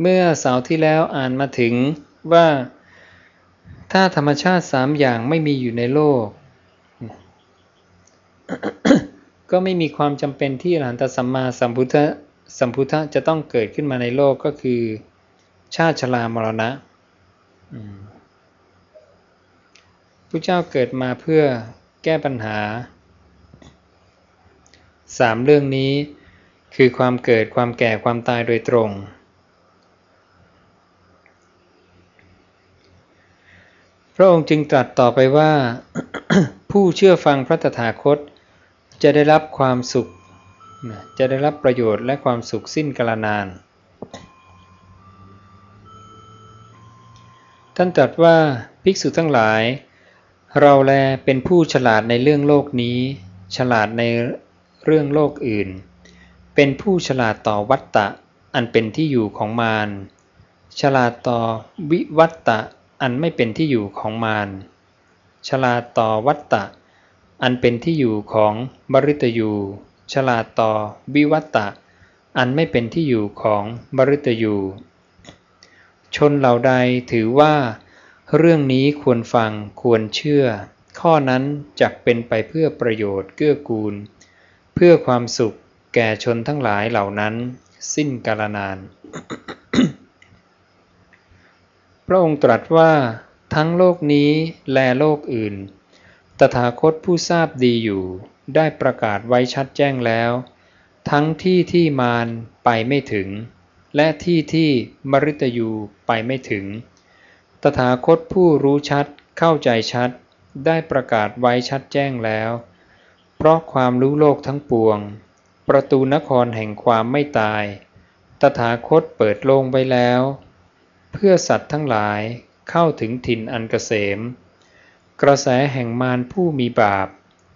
เมื่อเสาร์ที่แล้วอ่านมาถึงว่าถ้าธรรมชาติสามอย่างไม่มีอยู่ในโลก ก็ไม่มีความจำเป็นที่อรหันตสัมมาสัมพุทธสัมพุทธะจะต้องเกิดขึ้นมาในโลกก็คือ ชาติชรามรณะพระเจ้าเกิดมาเพื่อแก้ปัญหาสามเรื่องนี้คือความเกิดความแก่ความตายโดยตรง พระองค์จึงตรัสต่อไปว่า ผู้เชื่อฟังพระตถาคต จะได้รับความสุข จะได้รับประโยชน์และความสุขสิ้นกาลนาน ท่านตรัสว่าภิกษุทั้งหลาย เราแลเป็นผู้ฉลาดในเรื่องโลกนี้ ฉลาดในเรื่องโลกอื่น เป็นผู้ฉลาดต่อวัตตะอันเป็นที่อยู่ของมารฉลาดต่อวิวัตตะ อันไม่เป็นที่อยู่ของมารฉลาตอวัตตะ อันเป็นที่อยู่ของบริตยูฉลาตอวิวัตตะ อันไม่เป็นที่อยู่ของบริตยู ชนเหล่าใดถือว่า เรื่องนี้ควรฟังควรเชื่อ ข้อนั้นจักเป็นไปเพื่อประโยชน์เกื้อกูล เพื่อความสุขแก่ชนทั้งหลายเหล่านั้น สิ้นกาลนาน พระองค์ตรัสว่าทั้งโลกนี้และโลกอื่น ตถาคตผู้ทราบดีอยู่ ได้ประกาศไว้ชัดแจ้งแล้ว ทั้งที่ที่มารไปไม่ถึง และที่ที่มริตยูไปไม่ถึง ตถาคตผู้รู้ชัดเข้าใจชัด ได้ประกาศไว้ชัดแจ้งแล้ว เพราะความรู้โลกทั้งปวง ประตูนครแห่งความไม่ตาย ตถาคตเปิดโลงไว้แล้ว พื่อสัตว์ทั้งหลายเข้าถึงถิ่นอันเกษม กระแสแห่งมารผู้มีบาป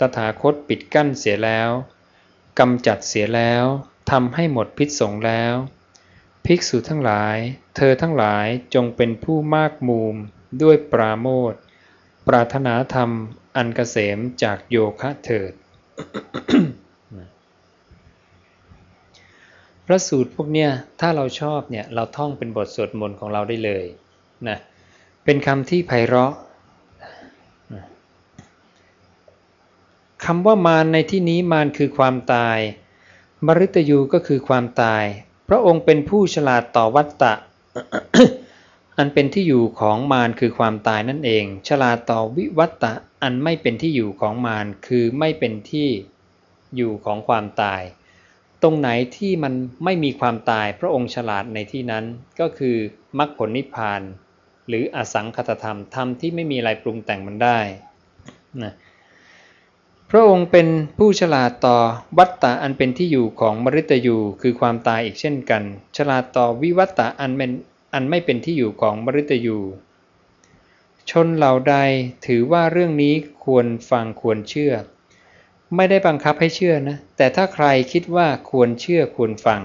ตถาคตปิดกั้นเสียแล้วกำจัดเสียแล้วทำให้หมดพิษสงแล้ว ภิกษุทั้งหลาย เธอทั้งหลายจงเป็นผู้มากมูมด้วยปราโมทปรารถนาธรรมอันเกษมจากโยคะเถิด พระสูตรพวกเนี้ยถ้าเราชอบเนี่ยเราท่องเป็นบทสวดมนต์ของเราได้เลยนะเป็นคำที่ไพเราะคำว่ามารในที่นี้มารคือความตาย มริตยูก็คือความตาย พระองค์เป็นผู้ฉลาดต่อวัตตะ อันเป็นที่อยู่ของมารคือความตายนั่นเอง ฉลาดต่อวิวัตตะอันไม่เป็นที่อยู่ของมารคือไม่เป็นที่อยู่ของความตาย รงไหนที่มันไม่มีความตายพระองค์ฉลาดในที่นั้น ก็คือมรรคผลนิพพาน หรืออสังคตธรรมธรรมที่ไม่มีอะไรปรุงแต่งมันได้นะพระองค์เป็นผู้ฉลาดต่อวัตตะอันเป็นที่อยู่ของมริตยูคือความตายอีกเช่นกัน ฉลาดต่อวิวัตตะอันเป็นอันไม่เป็นที่อยู่ของมริตยูชนเหล่าใดถือว่าเรื่องนี้ควรฟังควรเชื่อ ไม่ได้บังคับให้เชื่อนะ แต่ถ้าใครคิดว่าควรเชื่อควรฟัง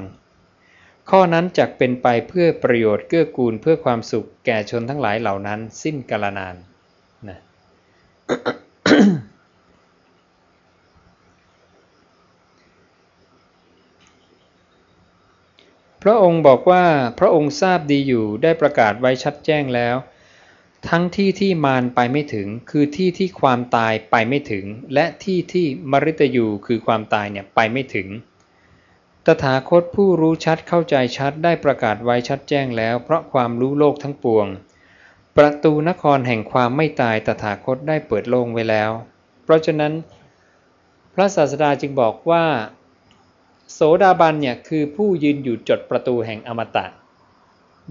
ข้อนั้นจักเป็นไปเพื่อประโยชน์เกื้อกูลเพื่อความสุขแก่ชนทั้งหลายเหล่านั้น สิ้นกาลนานนะพระองค์บอกว่าพระองค์ทราบดีอยู่ได้ประกาศไว้ชัดแจ้งแล้ว ทั้งที่ที่มารไปไม่ถึง คือที่ที่ความตายไปไม่ถึง และที่ที่มริตยูคือความตายเนี่ยไปไม่ถึง ตถาคตผู้รู้ชัดเข้าใจชัดได้ประกาศไว้ชัดแจ้งแล้ว เพราะความรู้โลกทั้งปวง ประตูนครแห่งความไม่ตายตถาคตได้เปิดโล่งไว้แล้ว เพราะฉะนั้น พระศาสดาจึงบอกว่า โสดาบันเนี่ยคือผู้ยืนอยู่จดประตูแห่งอมตะ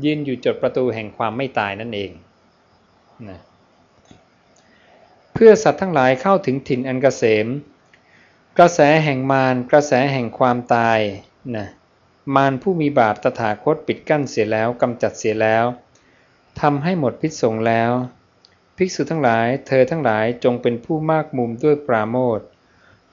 ยืนอยู่จดประตูแห่งความไม่ตายนั่นเอง นะเพื่อสัตว์ทั้งหลายเข้าถึงถิ่นอันกเกษม กระแสแห่งมารกระแสแห่งความตายนะมารผู้มีบาปตถาคตปิดกั้นเสียแล้วกำจัดเสียแล้วทำให้หมดพิษสงแล้ว ภิกษุทั้งหลาย เธอทั้งหลายจงเป็นผู้มากมุมด้วยปราโมท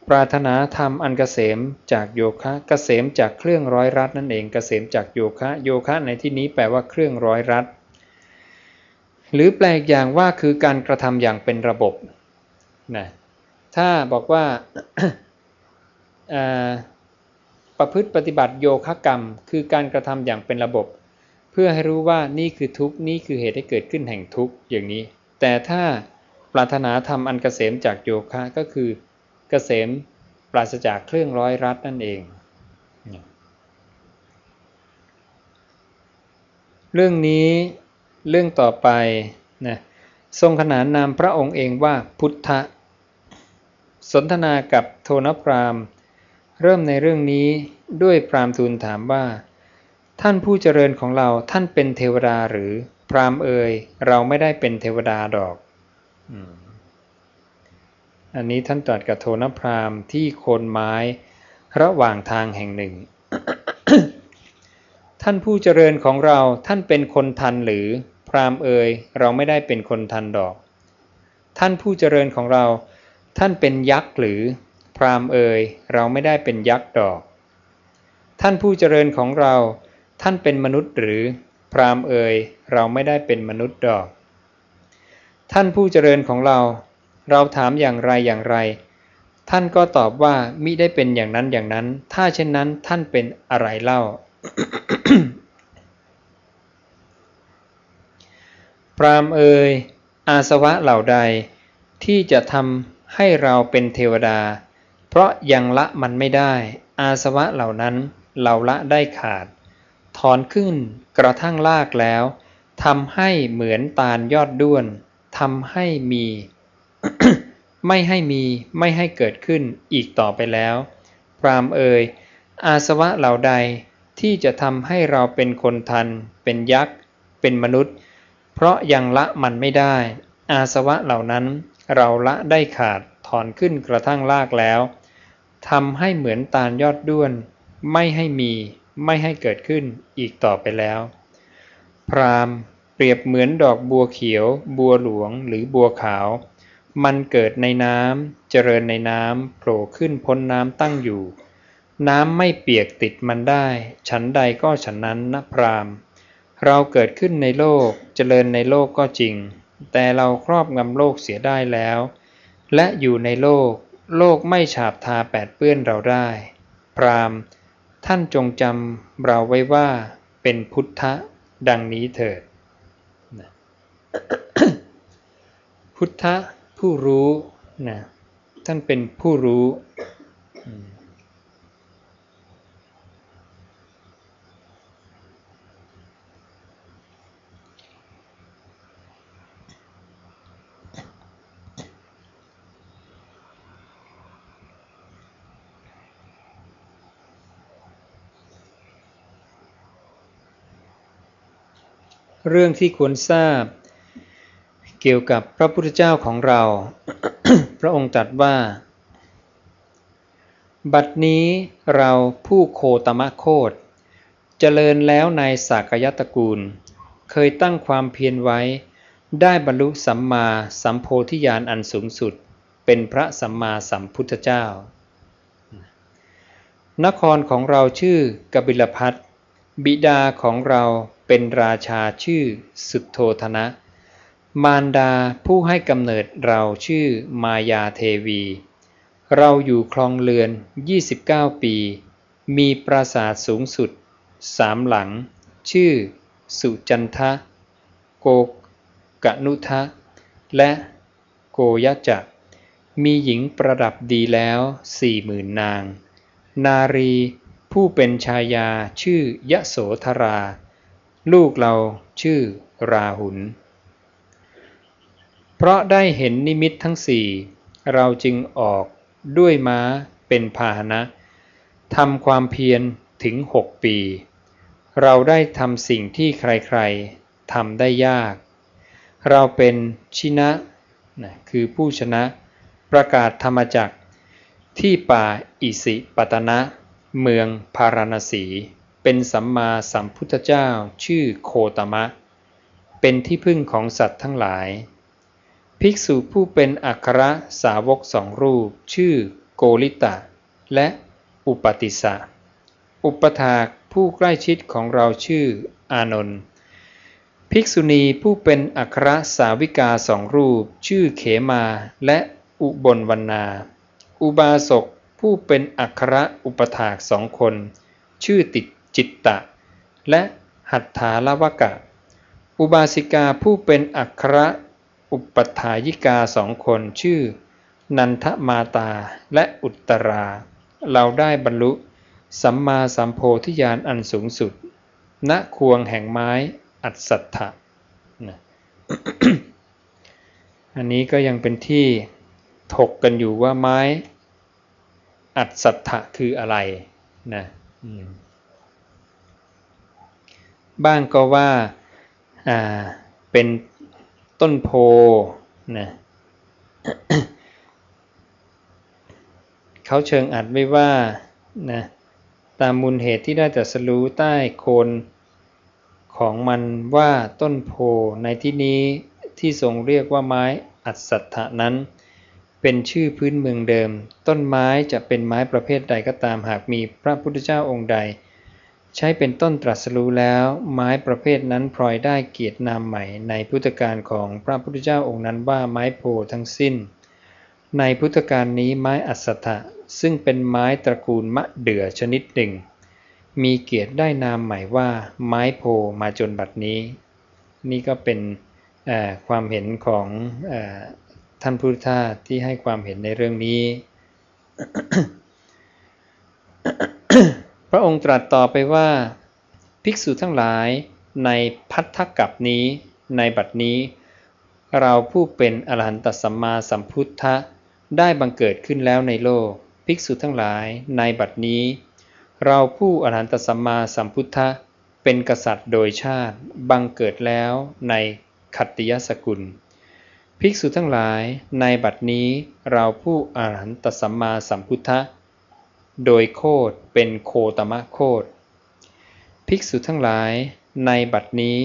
ปรารถนาธรรมอันกเกษมจากโยคะกะเกษมจากเครื่องร้อยรัดนั่นเองกเกษมจากโยคะ โยคะในที่นี้แปลว่าเครื่องร้อยรัด หรือแปลกอย่างว่าคือการกระทำอย่างเป็นระบบนะถ้าบอกว่าประพฤติปฏิบัติโยคะกรรม คือการกระทำอย่างเป็นระบบ เพื่อให้รู้ว่านี่คือทุกข์นี่คือเหตุให้เกิดขึ้นแห่งทุกข์อย่างนี้ แต่ถ้าปรารถนาทำอันกเกษมจากโยคะก็คือเกษมปราศจากเครื่องร้อยรัดนั่นเอง เรื่องนี้ เรื่องต่อไปนะทรงขนานนามพระองค์เองว่าพุทธะ สนทนากับโทนพราม เริ่มในเรื่องนี้ด้วยพรามทูลถามว่า ท่านผู้เจริญของเราท่านเป็นเทวดาหรือพรามเอ่ยเราไม่ได้เป็นเทวดาดอก อันนี้ท่านตรัสกับโทนพรามที่โคนไม้ระหว่างทางแห่งหนึ่ง ท่านผู้เจริญของเราท่านเป็นคนทันหรือ พรามเอ่ยเราไม่ได้เป็นคนทันดอก ท่านผู้เจริญของเรา ท่านเป็นยักษ์หรือ พรามเอ่ยเราไม่ได้เป็นยักษ์ดอก ท่านผู้เจริญของเรา ท่านเป็นมนุษย์หรือ พรามเอ่ยเราไม่ได้เป็นมนุษย์ดอก ท่านผู้เจริญของเรา เราถามอย่างไรอย่างไร ท่านก็ตอบว่ามิได้เป็นอย่างนั้นอย่างนั้น ถ้าเช่นนั้นท่านเป็นอะไรเล่า พรามเอ่ยอาสวะเหล่าใดที่จะทำให้เราเป็นเทวดา เพราะยังละมันไม่ได้ อาสวะเหล่านั้นเราละได้ขาด ถอนขึ้นกระทั่งลากแล้วทำให้เหมือนตาลยอดด้วนทำให้มี ไม่ให้มีไม่ให้เกิดขึ้นอีกต่อไปแล้ว พรามเอ่ยอาสวะเหล่าใด ที่จะทำให้เราเป็นคนทัน เป็นยักษ์ เป็นมนุษย์ เพราะยังละมันไม่ได้ อาสวะเหล่านั้นเราละได้ขาดถอนขึ้นกระทั่งลากแล้วทำให้เหมือนตาลยอดด้วน ไม่ให้มีไม่ให้เกิดขึ้นอีกต่อไปแล้ว พรามเปรียบเหมือนดอกบัวเขียว บัวหลวงหรือบัวขาว มันเกิดในน้ำเจริญในน้ำโผล่ขึ้นพ้นน้ำตั้งอยู่ น้ำไม่เปียกติดมันได้ ฉันใดก็ฉันนั้นนะพรามเราเกิดขึ้นในโลกเจริญในโลกก็จริง แต่เราครอบงำโลกเสียได้แล้ว และอยู่ในโลก โลกไม่ฉาบทาแปดเปื้อนเราได้ พรามท่านจงจำเราไว้ว่าเป็นพุทธะดังนี้เถิด พุทธะผู้รู้นะท่านเป็นผู้รู้ เรื่องที่ควรทราบ เกี่ยวกับพระพุทธเจ้าของเรา พระองค์ตรัสว่า บัดนี้เราผู้โคตมะโคตเจริญแล้วในสากยตระกูล เคยตั้งความเพียรไว้ ได้บรรลุสัมมาสัมโพธิญาณอันสูงสุด เป็นพระสัมมาสัมพุทธเจ้า นครของเราชื่อกบิลพัทบิดาของเรา เป็นราชาชื่อสุโธธนะ มารดาผู้ให้กำเนิดเราชื่อมายาเทวี เราอยู่คลองเรือน 29 ปี มีปราสาทสูงสุดสามหลัง ชื่อ สุจันทะ โกกะนุทะ และโกยะจักมีหญิงประดับดีแล้วสี่หมื่นนาง นารีผู้เป็นชายาชื่อยะโสธรา ลูกเราชื่อราหุล เพราะได้เห็นนิมิตทั้งสี่เราจึงออกด้วยม้าเป็นพาหนะทำความเพียรถึงหกปี เราได้ทำสิ่งที่ใครๆทำได้ยาก เราเป็นชินะนะคือผู้ชนะประกาศธรรมจักที่ป่าอิสิปตนะ เมืองพาราณสี เป็นสัมมาสัมพุทธเจ้าชื่อโคตมะ เป็นที่พึ่งของสัตว์ทั้งหลาย ภิกษุผู้เป็นอัครสาวกสองรูป ชื่อโกริตะ และอุปติสะ อุปถากผู้ใกล้ชิดของเราชื่ออานนท์ภิกษุณีผู้เป็นอัครสาวิกาสองรูป ชื่อเขมาและอุบลวรรณา อุบาสกผู้เป็นอัครอุปถากสองคน ชื่อติด จิตตะ และหัตถาลวกะ อุบาสิกาผู้เป็นอัครอุปถายิกาสองคนชื่อ นันทมาตาและอุตรา เราได้บรรลุ สัมมาสัมโพธิญาณอันสูงสุด ณควงแห่งไม้อัศถะนะอันนี้ก็ยังเป็นที่ถกกันอยู่ว่าไม้อัศถะคืออะไรนะ บ้างก็ว่าเป็นต้นโพนะเขาเชิงอัดไว้ว่านะตามมูลเหตุที่ได้แต่สรู้ใต้โคนของมันว่าต้นโพในที่นี้ที่ทรงเรียกว่าไม้อัศถะนั้น เป็นชื่อพื้นเมืองเดิม ต้นไม้จะเป็นไม้ประเภทใดก็ตามหากมีพระพุทธเจ้าองค์ใด ใช้เป็นต้นตรัสรู้แล้ว ไม้ประเภทนั้นพลอยได้เกียรตินามใหม่ ในพุทธการของพระพุทธเจ้าองค์นั้นว่าไม้โพทั้งสิ้น ในพุทธการนี้ไม้อัศถะซึ่งเป็นไม้ตระกูลมะเดื่อชนิดหนึ่ง มีเกียรติได้นามใหม่ว่าไม้โพมาจนบัดนี้ นี่ก็เป็นความเห็นของอท่านพุทธทาที่ให้ความเห็นในเรื่องนี้ พระองค์ตรัสต่อไปว่า ภิกษุทั้งหลายในพัทธกับนี้ ในบัดนี้ เราผู้เป็นอรหันตสัมมาสัมพุทธะได้บังเกิดขึ้นแล้วในโลก ภิกษุทั้งหลายในบัดนี้ เราผู้อรหันตสัมมาสัมพุทธะเป็นกษัตริย์โดยชาติบังเกิดแล้วในขัตติยสกุล ภิกษุทั้งหลายในบัดนี้เราผู้อรหันตสัมมาสัมพุทธะ โดยโคดเป็นโคตมะโคดภิกษุทั้งหลายในบัดนี้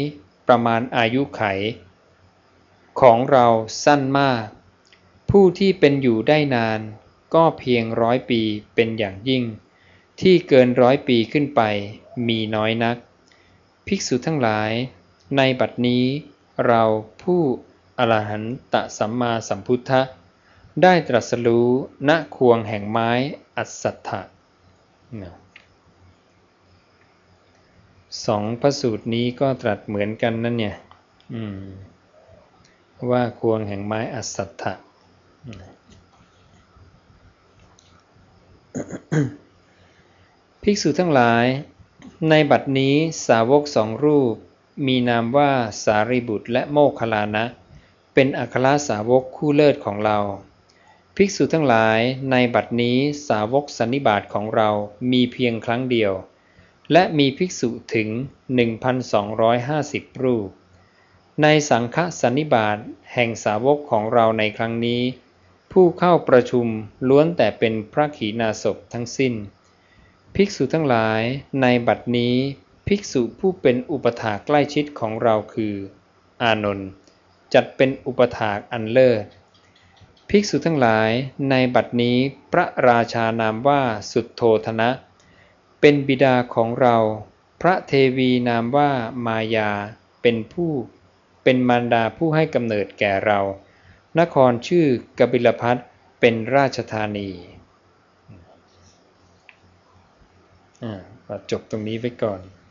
ประมาณอายุไข ของเราสั้นมาก ผู้ที่เป็นอยู่ได้นาน ก็เพียงร้อยปีเป็นอย่างยิ่ง ที่เกินร้อยปีขึ้นไปมีน้อยนัก ภิกษุทั้งหลาย ในบัดนี้เราผู้อรหันตสัมมาสัมพุทธะ ได้ตรัสรู้ณควงแห่งไม้อัศถะสองพระสูตรนี้ก็ตรัสเหมือนกันนั่นเนี่ยว่าควงแห่งไม้อัศถะภิกษุทั้งหลาย ในบัดนี้สาวกสองรูป มีนามว่าสารีบุตรและโมคคลานะ เป็นอัครสาวกคู่เลิศของเรา ภิกษุทั้งหลายในบัดนี้สาวกสันนิบาตของเรามีเพียงครั้งเดียว และมีภิกษุถึง 1,250 รูป ในสังฆสันนิบาตแห่งสาวกของเราในครั้งนี้ ผู้เข้าประชุมล้วนแต่เป็นพระขีณาสพทั้งสิ้น ภิกษุทั้งหลายในบัดนี้ภิกษุผู้เป็นอุปถาใกล้ชิดของเราคือ อานนท์จัดเป็นอุปถากอันเลิศ ภิกษุทั้งหลายในบัดนี้พระราชานามว่าสุดโทธนะ เป็นบิดาของเรา พระเทวีนามว่ามายา เป็นผู้เป็นมารดาผู้ให้กำเนิดแก่เรา นครชื่อกบิลพัทเป็นราชธานีจบตรงนี้ไว้ก่อน